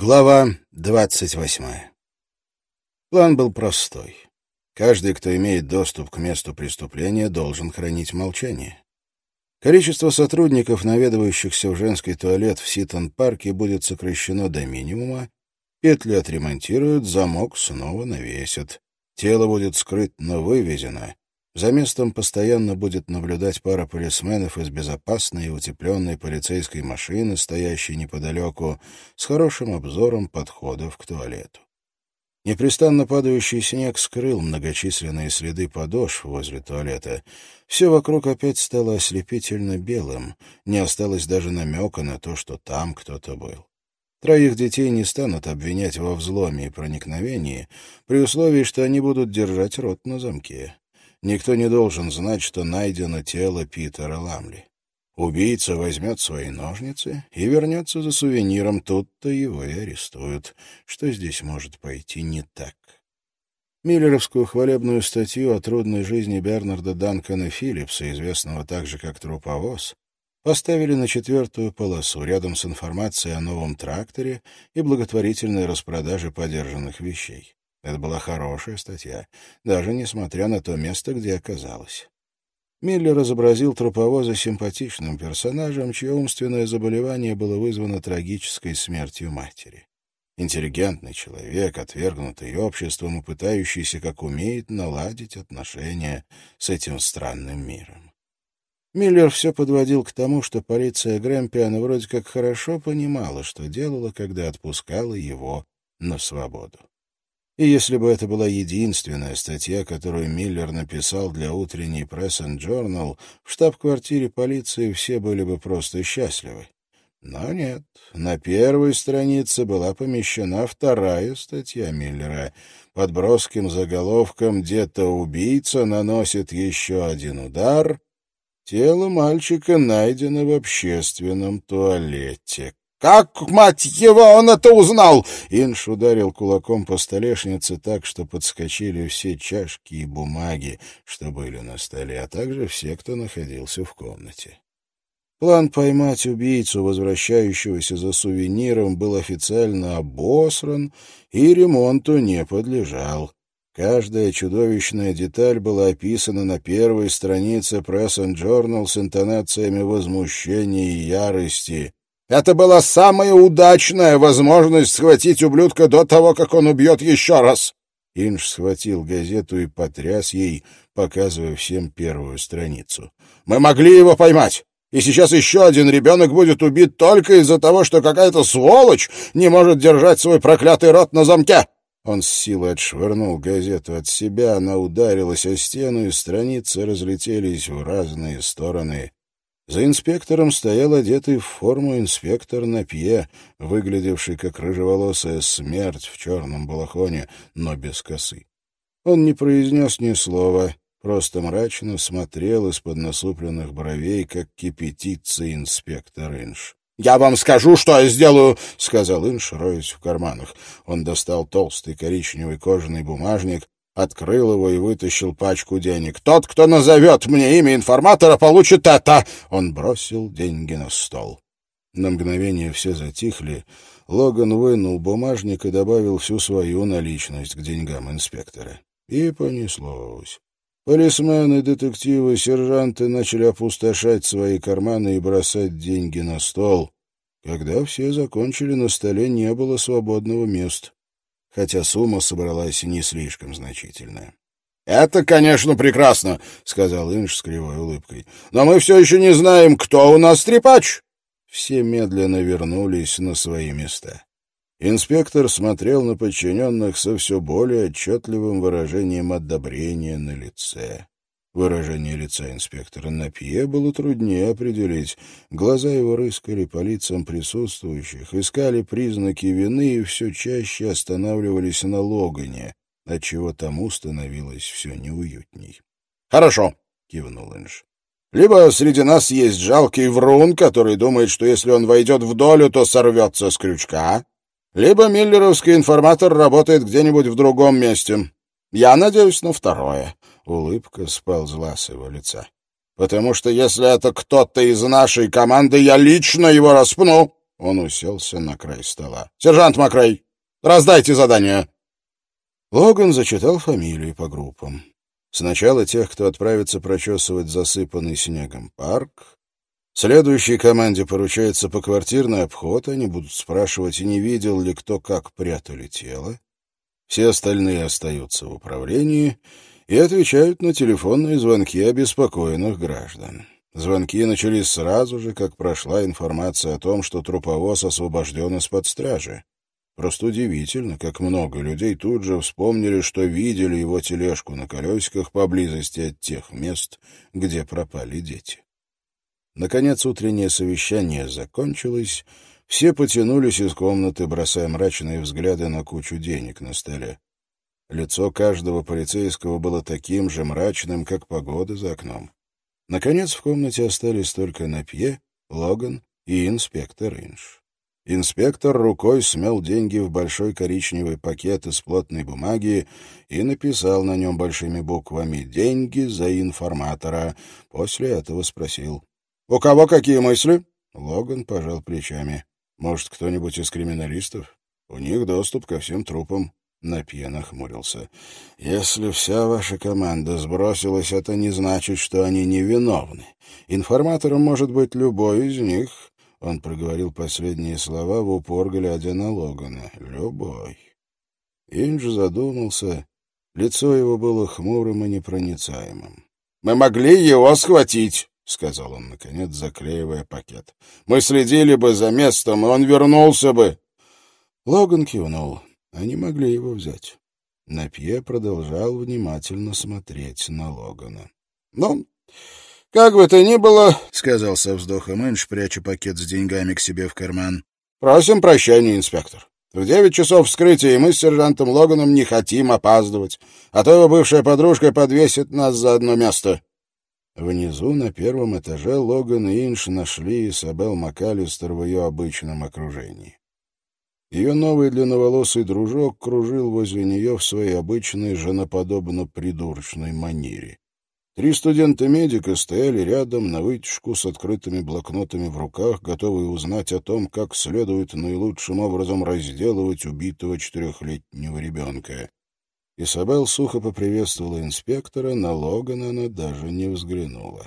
Глава двадцать восьмая. План был простой. Каждый, кто имеет доступ к месту преступления, должен хранить молчание. Количество сотрудников, наведывающихся в женский туалет в Ситон-парке, будет сокращено до минимума, петли отремонтируют, замок снова навесят. Тело будет скрытно вывезено, за местом постоянно будет наблюдать пара полисменов из безопасной и утепленной полицейской машины, стоящей неподалеку, с хорошим обзором подходов к туалету. Непрестанно падающий снег скрыл многочисленные следы подошв возле туалета. Все вокруг опять стало ослепительно белым, не осталось даже намека на то, что там кто-то был. Троих детей не станут обвинять во взломе и проникновении, при условии, что они будут держать рот на замке. Никто не должен знать, что найдено тело Питера Ламли. Убийца возьмет свои ножницы и вернется за сувениром, тут-то его и арестуют. Что здесь может пойти не так? Миллеровскую хвалебную статью о трудной жизни Бернарда Данкана Филлипса, известного также как «Труповоз», поставили на четвертую полосу рядом с информацией о новом тракторе и благотворительной распродаже подержанных вещей. Это была хорошая статья, даже несмотря на то место, где оказалась. Миллер изобразил труповоза симпатичным персонажем, чье умственное заболевание было вызвано трагической смертью матери. Интеллигентный человек, отвергнутый обществом и пытающийся, как умеет, наладить отношения с этим странным миром. Миллер все подводил к тому, что полиция Грэмпиана вроде как хорошо понимала, что делала, когда отпускала его на свободу. И если бы это была единственная статья, которую Миллер написал для утренней Press and Journal, в штаб-квартире полиции все были бы просто счастливы. Но нет, на первой странице была помещена вторая статья Миллера. Под броским заголовком «Где-то убийца наносит еще один удар», Тело мальчика найдено в общественном туалете. «Как, мать его, он это узнал?» Инш ударил кулаком по столешнице так, что подскочили все чашки и бумаги, что были на столе, а также все, кто находился в комнате. План поймать убийцу, возвращающегося за сувениром, был официально обосран и ремонту не подлежал. Каждая чудовищная деталь была описана на первой странице Press and Journal с интонациями возмущения и ярости. Это была самая удачная возможность схватить ублюдка до того, как он убьет еще раз. Инж схватил газету и потряс ей, показывая всем первую страницу. «Мы могли его поймать, и сейчас еще один ребенок будет убит только из-за того, что какая-то сволочь не может держать свой проклятый рот на замке!» Он с силой отшвырнул газету от себя, она ударилась о стену, и страницы разлетелись в разные стороны. За инспектором стоял одетый в форму инспектор Напье, выглядевший как рыжеволосая смерть в черном балахоне, но без косы. Он не произнес ни слова, просто мрачно смотрел из-под насупленных бровей, как кипятится инспектор Инш. «Я вам скажу, что я сделаю!» — сказал Инш, роясь в карманах. Он достал толстый коричневый кожаный бумажник, открыл его и вытащил пачку денег. «Тот, кто назовет мне имя информатора, получит это!» Он бросил деньги на стол. На мгновение все затихли. Логан вынул бумажник и добавил всю свою наличность к деньгам инспектора. И понеслось. Полисмены, детективы, сержанты начали опустошать свои карманы и бросать деньги на стол. Когда все закончили, на столе не было свободного места хотя сумма собралась не слишком значительная. «Это, конечно, прекрасно», — сказал Инж с кривой улыбкой. «Но мы все еще не знаем, кто у нас трепач». Все медленно вернулись на свои места. Инспектор смотрел на подчиненных со все более отчетливым выражением одобрения на лице. Выражение лица инспектора Напье было труднее определить. Глаза его рыскали по лицам присутствующих, искали признаки вины и все чаще останавливались на Логане, отчего тому становилось все неуютней. — Хорошо, — кивнул Инж. — Либо среди нас есть жалкий врун, который думает, что если он войдет в долю, то сорвется с крючка, либо миллеровский информатор работает где-нибудь в другом месте. Я надеюсь на второе. Улыбка сползла с его лица. «Потому что если это кто-то из нашей команды, я лично его распну!» Он уселся на край стола. «Сержант Макрей, раздайте задание!» Логан зачитал фамилии по группам. Сначала тех, кто отправится прочесывать засыпанный снегом парк. Следующей команде поручается поквартирный обход. Они будут спрашивать, не видел ли кто, как прятали тело. Все остальные остаются в управлении и отвечают на телефонные звонки обеспокоенных граждан. Звонки начались сразу же, как прошла информация о том, что труповоз освобожден из-под стражи. Просто удивительно, как много людей тут же вспомнили, что видели его тележку на колесиках поблизости от тех мест, где пропали дети. Наконец утреннее совещание закончилось, все потянулись из комнаты, бросая мрачные взгляды на кучу денег на столе. Лицо каждого полицейского было таким же мрачным, как погода за окном. Наконец в комнате остались только Напье, Логан и инспектор Инш. Инспектор рукой смел деньги в большой коричневый пакет из плотной бумаги и написал на нем большими буквами «Деньги за информатора». После этого спросил. «У кого какие мысли?» Логан пожал плечами. «Может, кто-нибудь из криминалистов? У них доступ ко всем трупам». Напье нахмурился. «Если вся ваша команда сбросилась, это не значит, что они невиновны. Информатором может быть любой из них, он проговорил последние слова в упор, глядя на Логана. «Любой». Индж задумался. Лицо его было хмурым и непроницаемым. «Мы могли его схватить», — сказал он, наконец, заклеивая пакет. «Мы следили бы за местом, и он вернулся бы». Логан кивнул. Они могли его взять. Напье продолжал внимательно смотреть на Логана. «Ну, «Как бы то ни было», — сказал со вздохом Энш, пряча пакет с деньгами к себе в карман. «Просим прощения, инспектор. В девять часов вскрытия, мы с сержантом Логаном не хотим опаздывать, а то его бывшая подружка подвесит нас за одно место». Внизу, на первом этаже, Логан и Инш нашли Исабел МакАлистер в ее обычном окружении. Ее новый длинноволосый дружок кружил возле нее в своей обычной женоподобно-придурочной манере. Три студента-медика стояли рядом на вытяжку с открытыми блокнотами в руках, готовые узнать о том, как следует наилучшим образом разделывать убитого четырехлетнего ребенка. Исабел сухо поприветствовала инспектора, на Логана она даже не взглянула.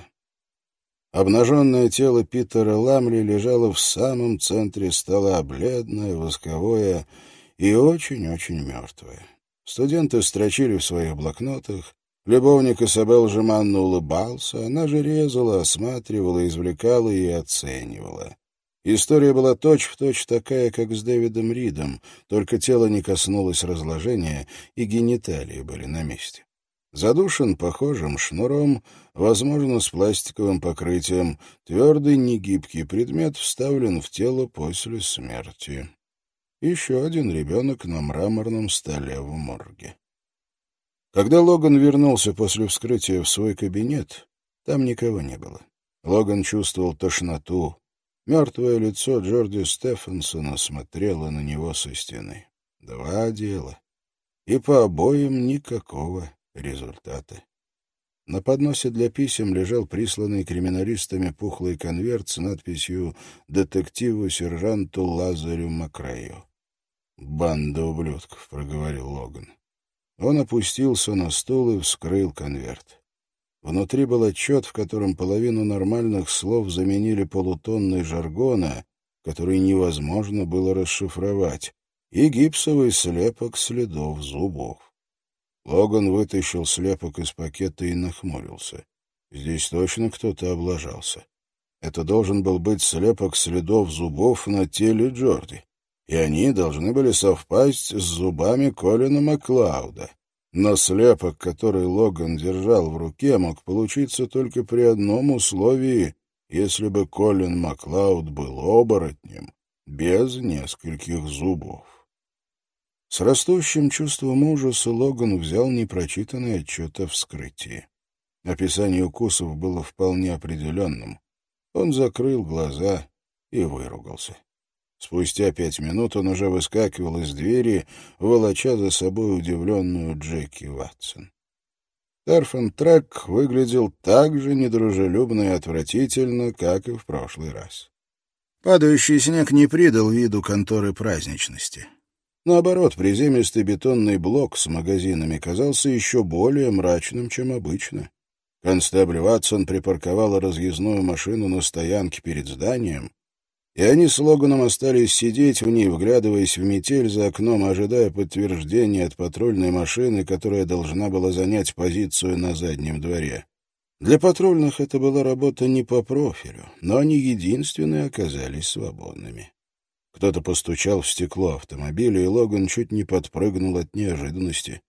Обнаженное тело Питера Ламли лежало в самом центре стола, бледное, восковое и очень-очень мертвое. Студенты строчили в своих блокнотах, Любовник Исабел жеманно улыбался, она же резала, осматривала, извлекала и оценивала. История была точь-в-точь точь такая, как с Дэвидом Ридом, только тело не коснулось разложения, и гениталии были на месте. Задушен похожим шнуром, возможно, с пластиковым покрытием, твердый негибкий предмет вставлен в тело после смерти. Еще один ребенок на мраморном столе в морге. Когда Логан вернулся после вскрытия в свой кабинет, там никого не было. Логан чувствовал тошноту. Мертвое лицо Джорди Стефансона смотрело на него со стены. Два дела. И по обоим никакого результата. На подносе для писем лежал присланный криминалистами пухлый конверт с надписью «Детективу-сержанту Лазарю Макрею». «Банда ублюдков», — проговорил Логан. Он опустился на стул и вскрыл конверт. Внутри был отчет, в котором половину нормальных слов заменили полутонной жаргона, который невозможно было расшифровать, и гипсовый слепок следов зубов. Логан вытащил слепок из пакета и нахмурился. Здесь точно кто-то облажался. Это должен был быть слепок следов зубов на теле Джорди и они должны были совпасть с зубами Колина Маклауда. Но слепок, который Логан держал в руке, мог получиться только при одном условии, если бы Колин Маклауд был оборотнем, без нескольких зубов. С растущим чувством ужаса Логан взял непрочитанный отчет о вскрытии. Описание укусов было вполне определенным. Он закрыл глаза и выругался. Спустя пять минут он уже выскакивал из двери, волоча за собой удивленную Джеки Ватсон. Тарфан Трек выглядел так же недружелюбно и отвратительно, как и в прошлый раз. Падающий снег не придал виду конторы праздничности. Наоборот, приземистый бетонный блок с магазинами казался еще более мрачным, чем обычно. Констебль Ватсон припарковала разъездную машину на стоянке перед зданием, и они с Логаном остались сидеть в ней, вглядываясь в метель за окном, ожидая подтверждения от патрульной машины, которая должна была занять позицию на заднем дворе. Для патрульных это была работа не по профилю, но они единственные оказались свободными. Кто-то постучал в стекло автомобиля, и Логан чуть не подпрыгнул от неожиданности.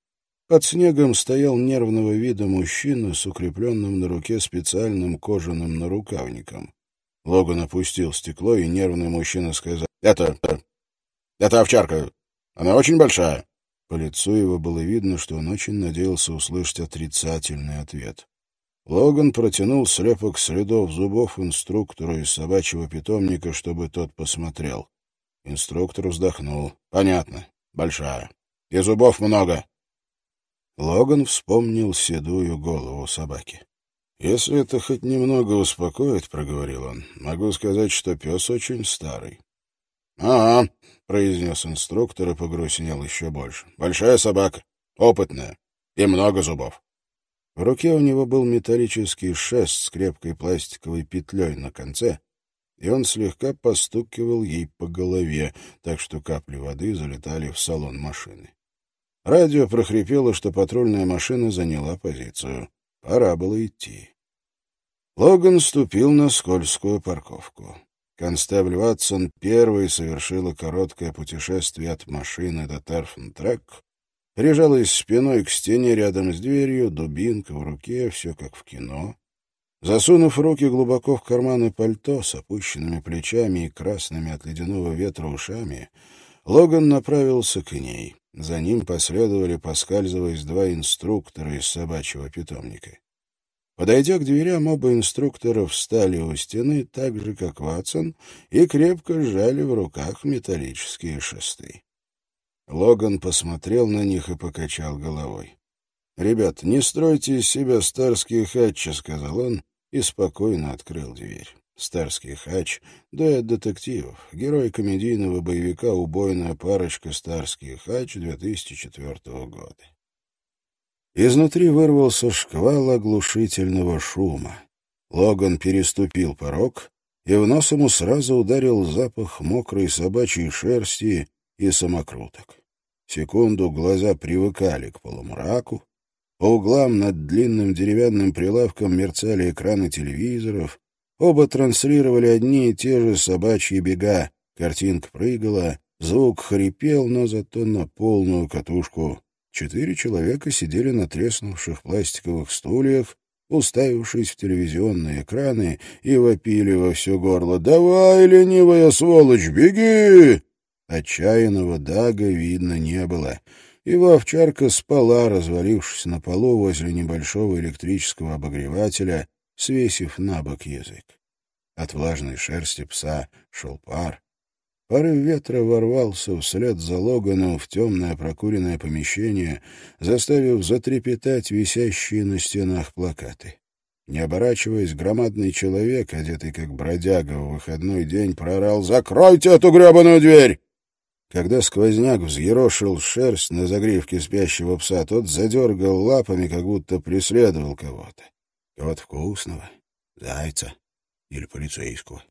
Под снегом стоял нервного вида мужчина с укрепленным на руке специальным кожаным нарукавником. Логан опустил стекло, и нервный мужчина сказал, «Это... это овчарка. Она очень большая». По лицу его было видно, что он очень надеялся услышать отрицательный ответ. Логан протянул слепок следов зубов инструктору из собачьего питомника, чтобы тот посмотрел. Инструктор вздохнул. «Понятно. Большая. И зубов много». Логан вспомнил седую голову собаки. «Если это хоть немного успокоит, — проговорил он, — могу сказать, что пес очень старый». «Ага», — произнес инструктор и погрустнел еще больше. «Большая собака, опытная и много зубов». В руке у него был металлический шест с крепкой пластиковой петлей на конце, и он слегка постукивал ей по голове, так что капли воды залетали в салон машины. Радио прохрипело, что патрульная машина заняла позицию. Пора было идти. Логан ступил на скользкую парковку. Констебль Ватсон первой совершила короткое путешествие от машины до Терфен-трек, прижалась спиной к стене рядом с дверью, дубинка в руке, все как в кино. Засунув руки глубоко в карманы пальто с опущенными плечами и красными от ледяного ветра ушами, Логан направился к ней. За ним последовали, поскальзываясь, два инструктора из собачьего питомника. Подойдя к дверям, оба инструктора встали у стены, так же, как Ватсон, и крепко сжали в руках металлические шесты. Логан посмотрел на них и покачал головой. «Ребят, не стройте из себя старские хатчи», — сказал он и спокойно открыл дверь. Старский хач — дуэт детективов, герой комедийного боевика «Убойная парочка Старский хач» 2004 года. Изнутри вырвался шквал оглушительного шума. Логан переступил порог, и в нос ему сразу ударил запах мокрой собачьей шерсти и самокруток. Секунду глаза привыкали к полумраку, по углам над длинным деревянным прилавком мерцали экраны телевизоров, оба транслировали одни и те же собачьи бега, картинка прыгала, звук хрипел, но зато на полную катушку. Четыре человека сидели на треснувших пластиковых стульях, уставившись в телевизионные экраны, и вопили во все горло «Давай, ленивая сволочь, беги!» Отчаянного Дага видно не было. Его овчарка спала, развалившись на полу возле небольшого электрического обогревателя, свесив на бок язык. От влажной шерсти пса шел пар, Порыв ветра ворвался вслед за Логаном в темное прокуренное помещение, заставив затрепетать висящие на стенах плакаты. Не оборачиваясь, громадный человек, одетый как бродяга в выходной день, прорал «Закройте эту гребаную дверь!» Когда сквозняк взъерошил шерсть на загривке спящего пса, тот задергал лапами, как будто преследовал кого-то. Кого-то вкусного, зайца или полицейского.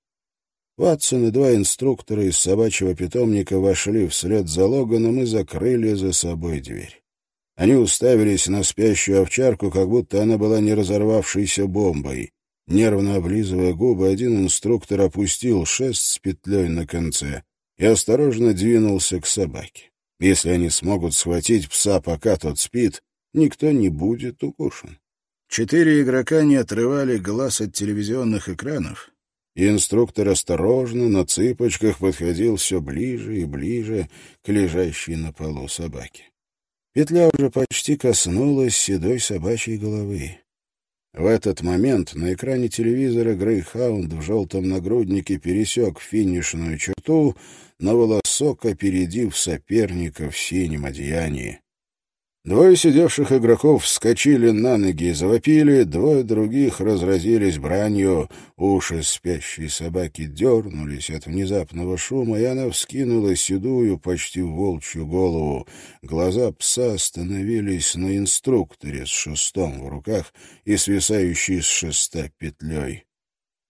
Ватсон и два инструктора из собачьего питомника вошли вслед за Логаном и закрыли за собой дверь. Они уставились на спящую овчарку, как будто она была не разорвавшейся бомбой. Нервно облизывая губы, один инструктор опустил шест с петлей на конце и осторожно двинулся к собаке. Если они смогут схватить пса, пока тот спит, никто не будет укушен. Четыре игрока не отрывали глаз от телевизионных экранов, и инструктор осторожно на цыпочках подходил все ближе и ближе к лежащей на полу собаке. Петля уже почти коснулась седой собачьей головы. В этот момент на экране телевизора Грейхаунд в желтом нагруднике пересек финишную черту, на волосок опередив соперника в синем одеянии. Двое сидевших игроков вскочили на ноги и завопили, двое других разразились бранью. Уши спящей собаки дернулись от внезапного шума, и она вскинула седую, почти волчью голову. Глаза пса остановились на инструкторе с шестом в руках и свисающей с шеста петлей.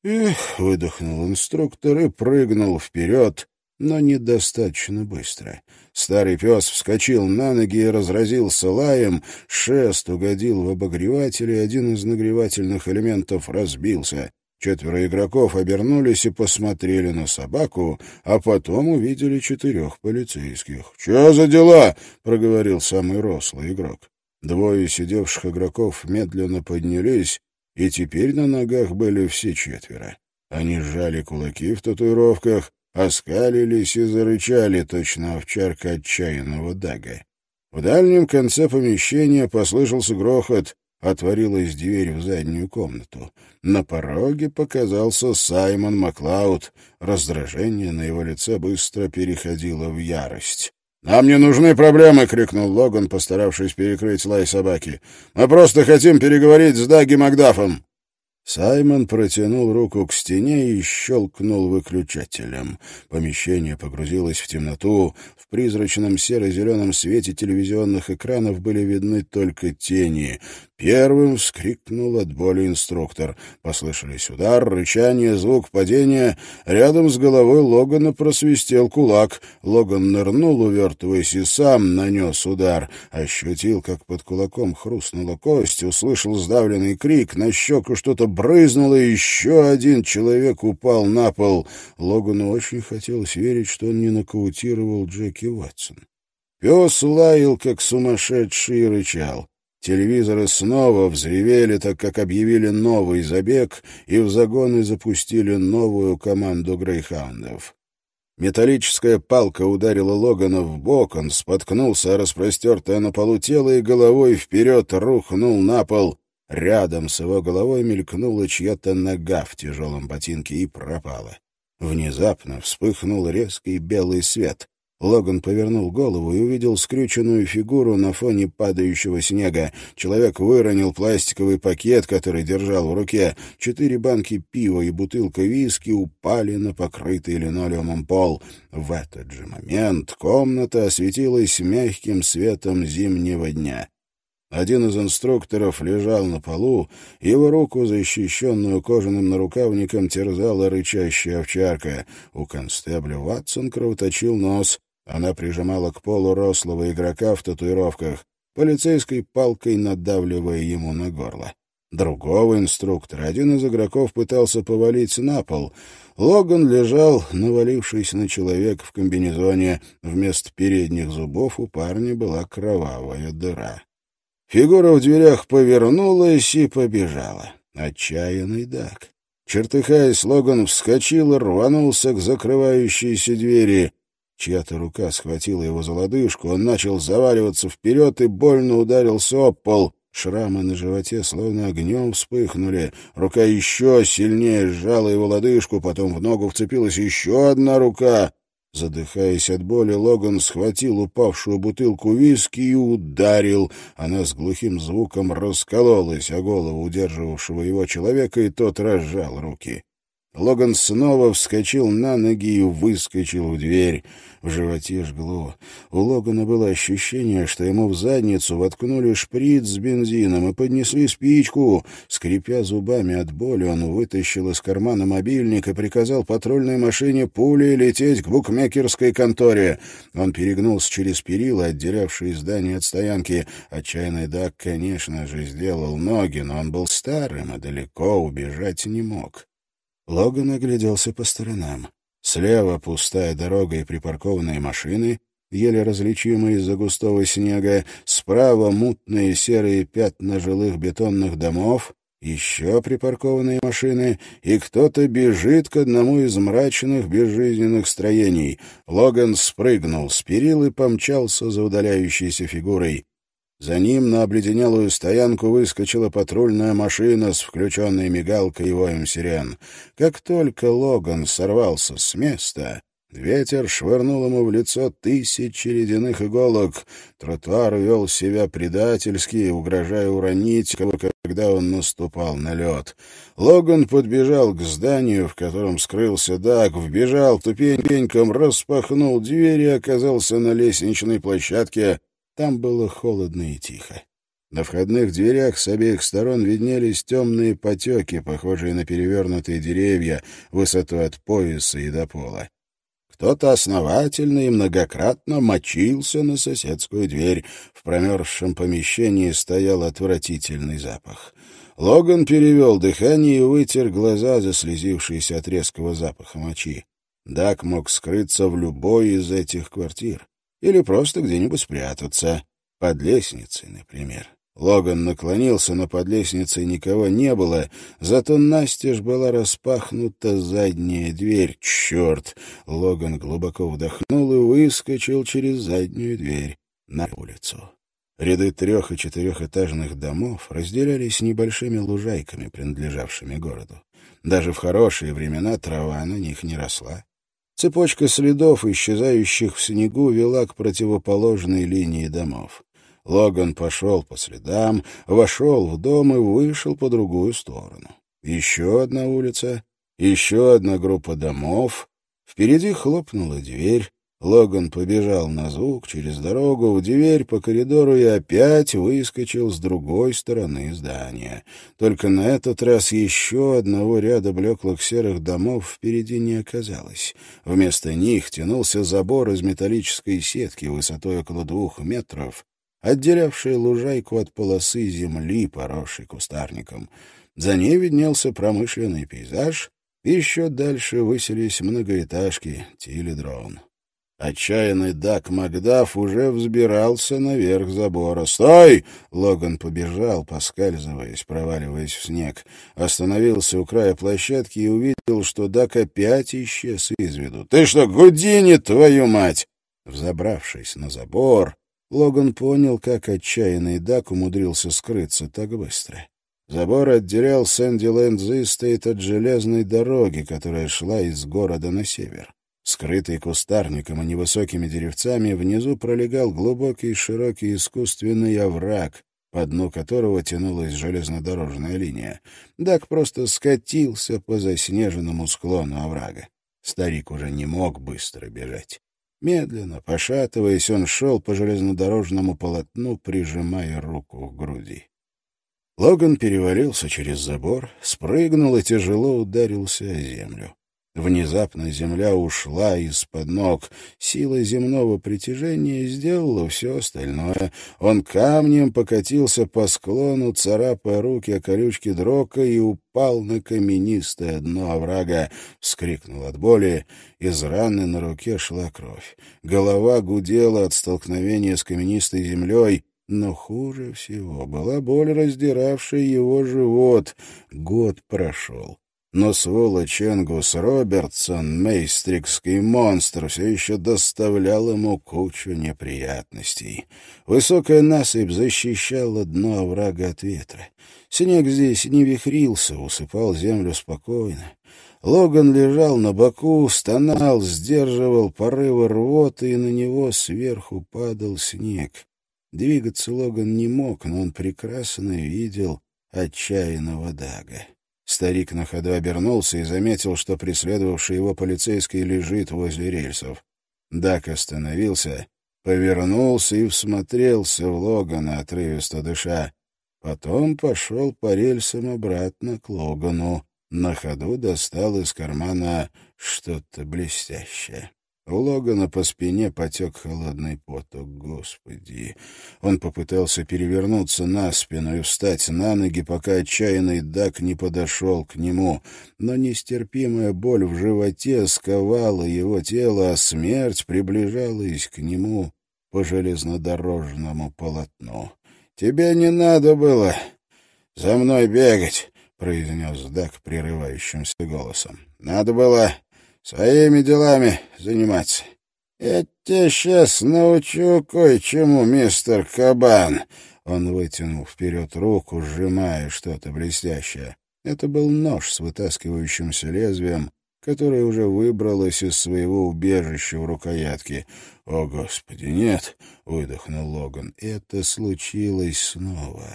«Эх!» — выдохнул инструктор и прыгнул вперед, но недостаточно быстро. Старый пес вскочил на ноги и разразился лаем, шест угодил в обогреватель, и один из нагревательных элементов разбился. Четверо игроков обернулись и посмотрели на собаку, а потом увидели четырех полицейских. «Че за дела?» — проговорил самый рослый игрок. Двое сидевших игроков медленно поднялись, и теперь на ногах были все четверо. Они сжали кулаки в татуировках, оскалились и зарычали, точно овчарка отчаянного дага. В дальнем конце помещения послышался грохот, отворилась дверь в заднюю комнату. На пороге показался Саймон Маклауд. Раздражение на его лице быстро переходило в ярость. «Нам не нужны проблемы!» — крикнул Логан, постаравшись перекрыть лай собаки. «Мы просто хотим переговорить с Даги Макдафом!» Саймон протянул руку к стене и щелкнул выключателем. Помещение погрузилось в темноту. В призрачном серо-зеленом свете телевизионных экранов были видны только тени. Первым вскрикнул от боли инструктор. Послышались удар, рычание, звук падения. Рядом с головой Логана просвистел кулак. Логан нырнул, увертываясь, и сам нанес удар. Ощутил, как под кулаком хрустнула кость, услышал сдавленный крик, на щеку что-то брызнуло, и еще один человек упал на пол. Логану очень хотелось верить, что он не нокаутировал Джеки Ватсон. Пес лаял, как сумасшедший, и рычал. Телевизоры снова взревели, так как объявили новый забег, и в загоны запустили новую команду грейхаундов. Металлическая палка ударила Логана в бок, он споткнулся, распростертое на полу тело, и головой вперед рухнул на пол. Рядом с его головой мелькнула чья-то нога в тяжелом ботинке и пропала. Внезапно вспыхнул резкий белый свет. Логан повернул голову и увидел скрюченную фигуру на фоне падающего снега. Человек выронил пластиковый пакет, который держал в руке. Четыре банки пива и бутылка виски упали на покрытый линолеумом пол. В этот же момент комната осветилась мягким светом зимнего дня. Один из инструкторов лежал на полу, его руку, защищенную кожаным нарукавником, терзала рычащая овчарка. У констебля Ватсон кровоточил нос. Она прижимала к полу рослого игрока в татуировках, полицейской палкой надавливая ему на горло. Другого инструктора один из игроков пытался повалить на пол. Логан лежал, навалившись на человека в комбинезоне. Вместо передних зубов у парня была кровавая дыра. Фигура в дверях повернулась и побежала. Отчаянный Дак. Чертыхаясь, Логан вскочил и рванулся к закрывающейся двери. Чья-то рука схватила его за лодыжку, он начал заваливаться вперед и больно ударился об пол. Шрамы на животе словно огнем вспыхнули. Рука еще сильнее сжала его лодыжку, потом в ногу вцепилась еще одна рука. Задыхаясь от боли, Логан схватил упавшую бутылку виски и ударил. Она с глухим звуком раскололась о голову удерживавшего его человека, и тот разжал руки. Логан снова вскочил на ноги и выскочил в дверь. В животе жгло. У Логана было ощущение, что ему в задницу воткнули шприц с бензином и поднесли спичку. Скрипя зубами от боли, он вытащил из кармана мобильник и приказал патрульной машине пулей лететь к букмекерской конторе. Он перегнулся через перила, отделявшие здание от стоянки. Отчаянный Дак, конечно же, сделал ноги, но он был старым и далеко убежать не мог. Логан огляделся по сторонам. Слева пустая дорога и припаркованные машины, еле различимые из-за густого снега, справа мутные серые пятна жилых бетонных домов, еще припаркованные машины, и кто-то бежит к одному из мрачных безжизненных строений. Логан спрыгнул с перил и помчался за удаляющейся фигурой. За ним на обледенелую стоянку выскочила патрульная машина с включенной мигалкой и воем сирен. Как только Логан сорвался с места, Ветер швырнул ему в лицо тысячи ледяных иголок. Тротуар вел себя предательски, угрожая уронить кого, когда он наступал на лед. Логан подбежал к зданию, в котором скрылся Даг, вбежал тупеньком, распахнул дверь и оказался на лестничной площадке. Там было холодно и тихо. На входных дверях с обеих сторон виднелись темные потеки, похожие на перевернутые деревья, высоту от пояса и до пола. Кто-то основательно и многократно мочился на соседскую дверь. В промерзшем помещении стоял отвратительный запах. Логан перевел дыхание и вытер глаза, заслезившиеся от резкого запаха мочи. Дак мог скрыться в любой из этих квартир. Или просто где-нибудь спрятаться. Под лестницей, например. Логан наклонился, но под лестницей никого не было, зато настежь была распахнута задняя дверь. Черт! Логан глубоко вдохнул и выскочил через заднюю дверь на улицу. Ряды трех- и четырехэтажных домов разделялись небольшими лужайками, принадлежавшими городу. Даже в хорошие времена трава на них не росла. Цепочка следов, исчезающих в снегу, вела к противоположной линии домов. Логан пошел по следам, вошел в дом и вышел по другую сторону. Еще одна улица, еще одна группа домов. Впереди хлопнула дверь. Логан побежал на звук через дорогу в дверь по коридору и опять выскочил с другой стороны здания. Только на этот раз еще одного ряда блеклых серых домов впереди не оказалось. Вместо них тянулся забор из металлической сетки высотой около двух метров, отделявшая лужайку от полосы земли, поросшей кустарником. За ней виднелся промышленный пейзаж, еще дальше высились многоэтажки Тилидрон. Отчаянный Дак Макдаф уже взбирался наверх забора. «Стой!» — Логан побежал, поскальзываясь, проваливаясь в снег. Остановился у края площадки и увидел, что Дак опять исчез из виду. «Ты что, Гудини, твою мать!» Взобравшись на забор, Логан понял, как отчаянный Дак умудрился скрыться так быстро. Забор отделял Сэнди-Лэнд-Зистейт от железной дороги, которая шла из города на север. Скрытый кустарником и невысокими деревцами, внизу пролегал глубокий широкий искусственный овраг, по дну которого тянулась железнодорожная линия. Дак просто скатился по заснеженному склону оврага. Старик уже не мог быстро бежать. Медленно, пошатываясь, он шел по железнодорожному полотну, прижимая руку к груди. Логан перевалился через забор, спрыгнул и тяжело ударился о землю. Внезапно земля ушла из-под ног. Сила земного притяжения сделала все остальное. Он камнем покатился по склону, царапая руки о колючки дрока и упал на каменистое дно оврага. Вскрикнул от боли. Из раны на руке шла кровь. Голова гудела от столкновения с каменистой землей. Но хуже всего была боль, раздиравшая его живот. Год прошел. Но сволочь Энгус Робертсон, мейстрикский монстр, все еще доставлял ему кучу неприятностей. Высокая насыпь защищала дно оврага от ветра. Снег здесь не вихрился, усыпал землю спокойно. Логан лежал на боку, стонал, сдерживал порывы рвоты, и на него сверху падал снег. Двигаться Логан не мог, но он прекрасно видел отчаянного Дага. Старик на ходу обернулся и заметил, что преследовавший его полицейский лежит возле рельсов. Дак остановился, повернулся и всмотрелся в Логана, отрывисто дыша. Потом пошел по рельсам обратно к Логану. На ходу достал из кармана что-то блестящее. У Логана по спине потек холодный поток. Господи! Он попытался перевернуться на спину и встать на ноги, пока отчаянный Дак не подошел к нему. Но нестерпимая боль в животе сковала его тело, а смерть приближалась к нему по железнодорожному полотну. «Тебе не надо было за мной бегать», — произнес Дак прерывающимся голосом. «Надо было своими делами заниматься. Я тебя сейчас научу кое-чему, мистер Кабан. Он вытянул вперед руку, сжимая что-то блестящее. Это был нож с вытаскивающимся лезвием, которая уже выбралась из своего убежища в рукоятке. «О, Господи, нет!» — выдохнул Логан. «Это случилось снова».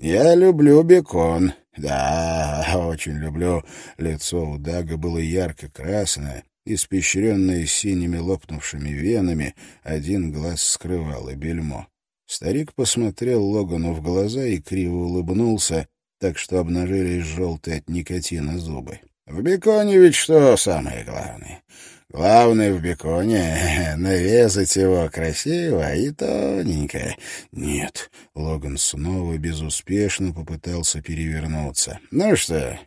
«Я люблю бекон. Да, очень люблю». Лицо у Дага было ярко-красное, испещренное синими лопнувшими венами, один глаз скрывал и бельмо. Старик посмотрел Логану в глаза и криво улыбнулся, так что обнажились желтые от никотина зубы. В беконе ведь что самое главное? Главное в беконе — навязать его красиво и тоненько. Нет, Логан снова безуспешно попытался перевернуться. Ну что,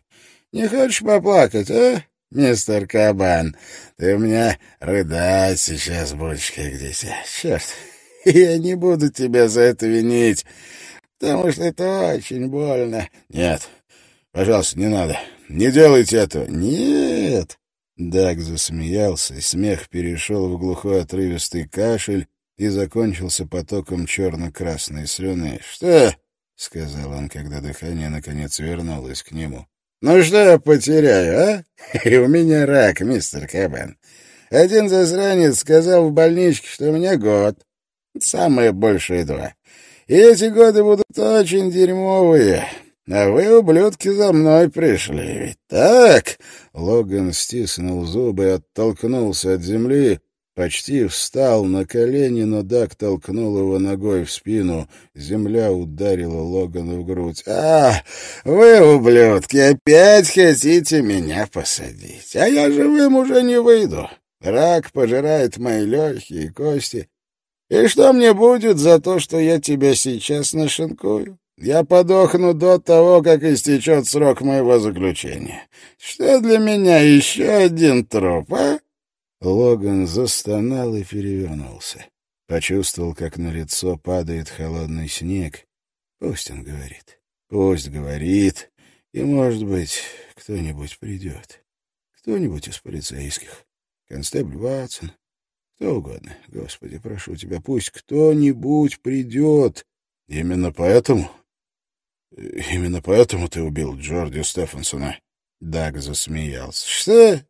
не хочешь поплакать, а, мистер Кабан? Ты у меня рыдать сейчас будешь как дитя. Черт, я не буду тебя за это винить, потому что это очень больно. Нет, пожалуйста, не надо. Не делайте этого!» «Нет!» Даг засмеялся, смех перешел в глухой отрывистый кашель и закончился потоком черно-красной слюны. «Что?» — сказал он, когда дыхание наконец вернулось к нему. «Ну что я потеряю, а? И у меня рак, мистер Кэббен. Один засранец сказал в больничке, что у меня год. Самые большие два. И эти годы будут очень дерьмовые. А вы, ублюдки, за мной пришли, ведь так?» Логан стиснул зубы и оттолкнулся от земли, почти встал на колени, но Дак толкнул его ногой в спину. Земля ударила Логана в грудь. «А, вы, ублюдки, опять хотите меня посадить? А я живым уже не выйду. Рак пожирает мои легкие кости. И что мне будет за то, что я тебя сейчас нашинкую?» Я подохну до того, как истечет срок моего заключения. Что для меня еще один труп, а?» Логан застонал и перевернулся. Почувствовал, как на лицо падает холодный снег. Пусть он говорит. Пусть говорит. И, может быть, кто-нибудь придет. Кто-нибудь из полицейских. Констебль Ватсон. Кто угодно. Господи, прошу тебя, пусть кто-нибудь придет. Именно поэтому Именно поэтому ты убил Джорди Стефансона. Даг засмеялся. Что?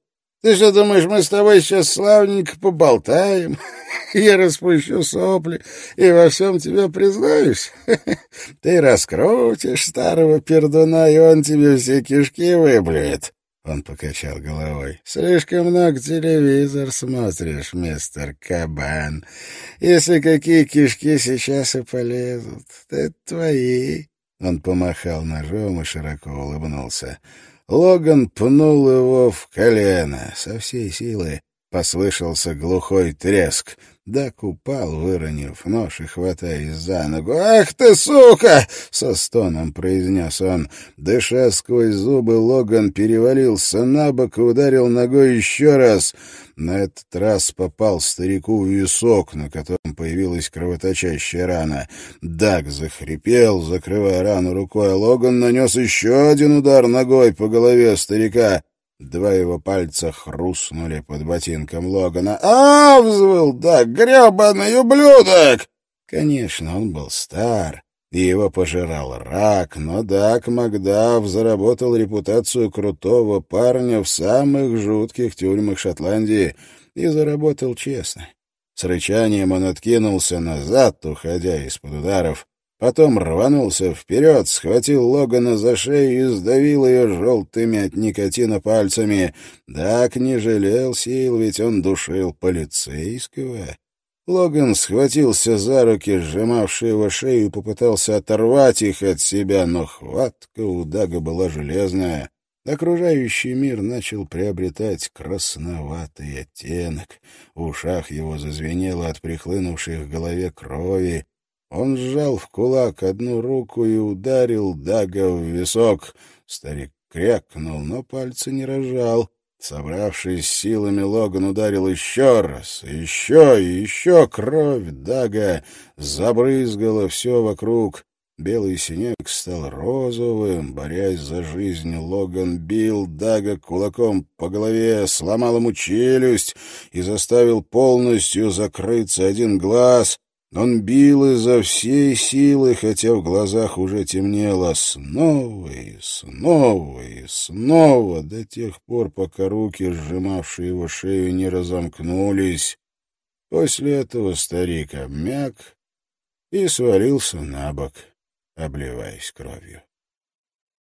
Ты что думаешь, мы с тобой сейчас славненько поболтаем? Я распущу сопли и во всем тебе признаюсь. Ты раскрутишь старого пердуна, и он тебе все кишки выблюет. Он покачал головой. «Слишком много телевизор смотришь, мистер Кабан. Если какие кишки сейчас и полезут, то это твои. Он помахал ножом и широко улыбнулся. Логан пнул его в колено. Со всей силы послышался глухой треск. Дак упал, выронив нож и хватаясь за ногу. «Ах ты, сука!» — со стоном произнес он. Дыша сквозь зубы, Логан перевалился на бок и ударил ногой еще раз. На этот раз попал старику в висок, на котором появилась кровоточащая рана. Даг захрипел, закрывая рану рукой, а Логан нанес еще один удар ногой по голове старика. Два его пальца хрустнули под ботинком Логана. «А!» — взвыл Даг. «Гребаный ублюдок!» Конечно, он был стар, его пожирал рак, но Дак Макдав заработал репутацию крутого парня в самых жутких тюрьмах Шотландии и заработал честно. С рычанием он откинулся назад, уходя из-под ударов, потом рванулся вперед, схватил Логана за шею и сдавил ее желтыми от никотина пальцами. Дак не жалел сил, ведь он душил полицейского. Логан схватился за руки, сжимавшие его шею, и попытался оторвать их от себя, но хватка у Дага была железная. Окружающий мир начал приобретать красноватый оттенок. В ушах его зазвенело от прихлынувшей в голове крови. Он сжал в кулак одну руку и ударил Дага в висок. Старик крякнул, но пальцы не разжал. Собравшись силами, Логан ударил еще раз, еще и еще кровь Дага забрызгала все вокруг. Белый снег стал розовым. Борясь за жизнь, Логан бил Дага кулаком по голове, сломал ему челюсть и заставил полностью закрыться один глаз. Он бил изо всей силы, хотя в глазах уже темнело снова и снова и снова, до тех пор, пока руки, сжимавшие его шею, не разомкнулись. После этого старик обмяк и свалился на бок, обливаясь кровью.